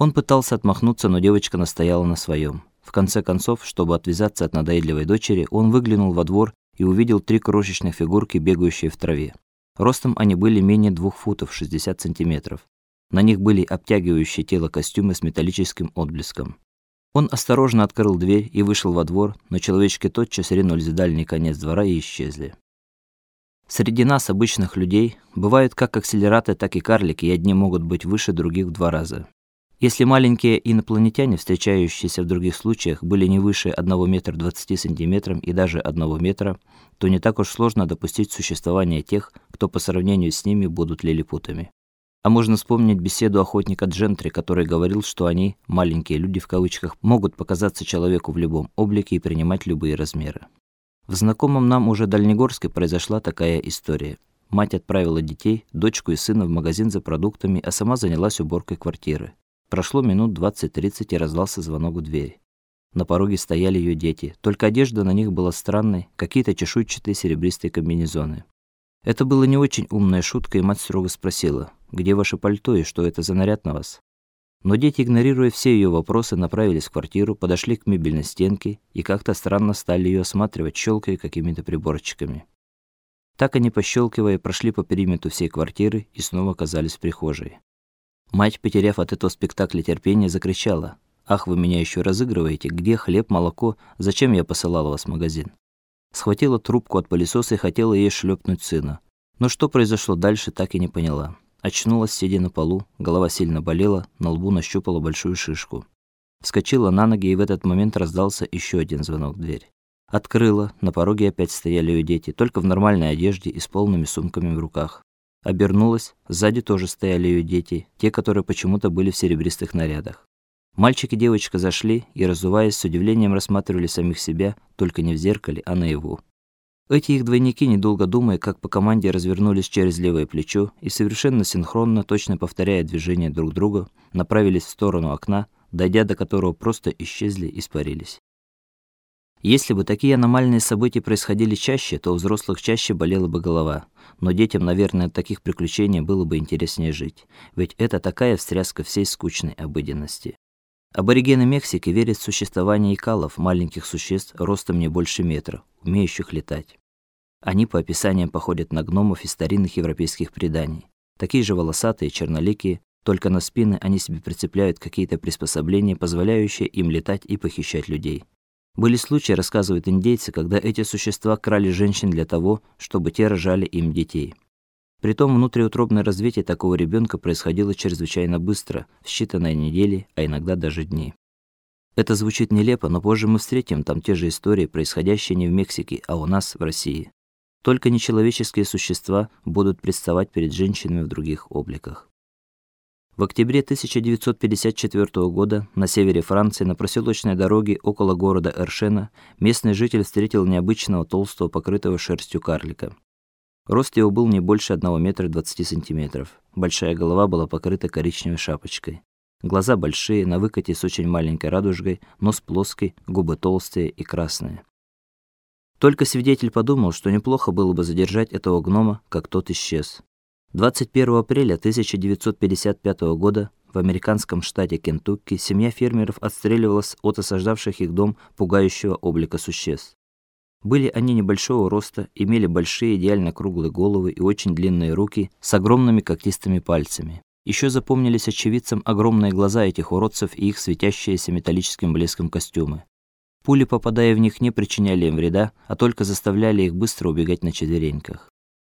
Он пытался отмахнуться, но девочка настояла на своем. В конце концов, чтобы отвязаться от надоедливой дочери, он выглянул во двор и увидел три крошечных фигурки, бегающие в траве. Ростом они были менее двух футов 60 сантиметров. На них были обтягивающие тело костюмы с металлическим отблеском. Он осторожно открыл дверь и вышел во двор, но человечки тотчас ринулись в дальний конец двора и исчезли. Среди нас, обычных людей, бывают как акселераты, так и карлики, и одни могут быть выше других в два раза. Если маленькие инопланетяне, встречающиеся в других случаях, были не выше 1 метра 20 сантиметров и даже 1 метра, то не так уж сложно допустить существование тех, кто по сравнению с ними будут лилипутами. А можно вспомнить беседу охотника Джентри, который говорил, что они, маленькие люди в кавычках, могут показаться человеку в любом облике и принимать любые размеры. В знакомом нам уже Дальнегорске произошла такая история. Мать отправила детей, дочку и сына в магазин за продуктами, а сама занялась уборкой квартиры. Прошло минут 20-30 и раздался звонок в дверь. На пороге стояли ее дети, только одежда на них была странной, какие-то чешуйчатые серебристые комбинезоны. Это было не очень умная шутка, и мать строго спросила: где ваше пальто и что это за наряд на вас? Но дети, игнорируя все ее вопросы, направились в квартиру, подошли к мебельной стенке и как-то странно стали ее осматривать, щелкая какими-то приборчиками. Так они пощелкивая прошли по периметру всей квартиры и снова оказались в прихожей. Мать, потеряв от этого спектакля терпение, закричала: "Ах, вы меня еще разыгрываете? Где хлеб, молоко? Зачем я посылала вас в магазин?" Схватила трубку от пылесоса и хотела ей шлепнуть сына. Но что произошло дальше, так и не поняла. Очнулась, сидя на полу, голова сильно болела, на лбу нащупала большую шишку. Вскочила на ноги, и в этот момент раздался еще один звонок в дверь. Открыла, на пороге опять стояли ее дети, только в нормальной одежде и с полными сумками в руках. Обернулась, сзади тоже стояли ее дети, те, которые почему-то были в серебристых нарядах. Мальчик и девочка зашли и, разуваясь, с удивлением рассматривали самих себя, только не в зеркале, а наяву. Эти их двойники, недолго думая, как по команде развернулись через левое плечо и совершенно синхронно, точно повторяя движения друг друга, направились в сторону окна, дойдя до которого просто исчезли, испарились. Если бы такие аномальные события происходили чаще, то у взрослых чаще болела бы голова, но детям, наверное, от таких приключений было бы интереснее жить, ведь это такая встряска всей скучной обыденности. Аборигены Мексики верят в существование икалов, маленьких существ ростом не больше метра, умеющих летать. Они по описаниям походят на гномов из старинных европейских преданий. Такие же волосатые, черноликие, только на спины они себе прицепляют какие-то приспособления, позволяющие им летать и похищать людей. Были случаи, рассказывают индейцы, когда эти существа крали женщин для того, чтобы те рожали им детей. Притом внутриутробное развитие такого ребенка происходило чрезвычайно быстро, в считанные недели, а иногда даже дни. Это звучит нелепо, но позже мы встретим там те же истории, происходящие не в Мексике, а у нас в России. Только нечеловеческие существа будут представать перед женщинами в других обликах. В октябре 1954 года на севере Франции на проселочной дороге около города Эршена местный житель встретил необычного толстого покрытого шерстью карлика. Рост его был не больше 1 метра 20 сантиметров. Большая голова была покрыта коричневой шапочкой. Глаза большие, на выкате с очень маленькой радужкой, нос плоский, губы толстые и красные. Только свидетель подумал, что неплохо было бы задержать этого гнома, как тот исчез. 21 апреля 1955 года в американском штате Кентукки семья фермеров отстреливалась от осаждавших их дом пугающего облика существ. Были они небольшого роста, имели большие идеально круглые головы и очень длинные руки с огромными когтистыми пальцами. Еще запомнились очевидцам огромные глаза этих уродцев и их светящиеся металлическим блеском костюмы. Пули, попадая в них, не причиняли им вреда, а только заставляли их быстро убегать на четвереньках.